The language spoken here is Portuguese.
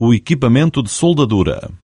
o equipamento de soldadura.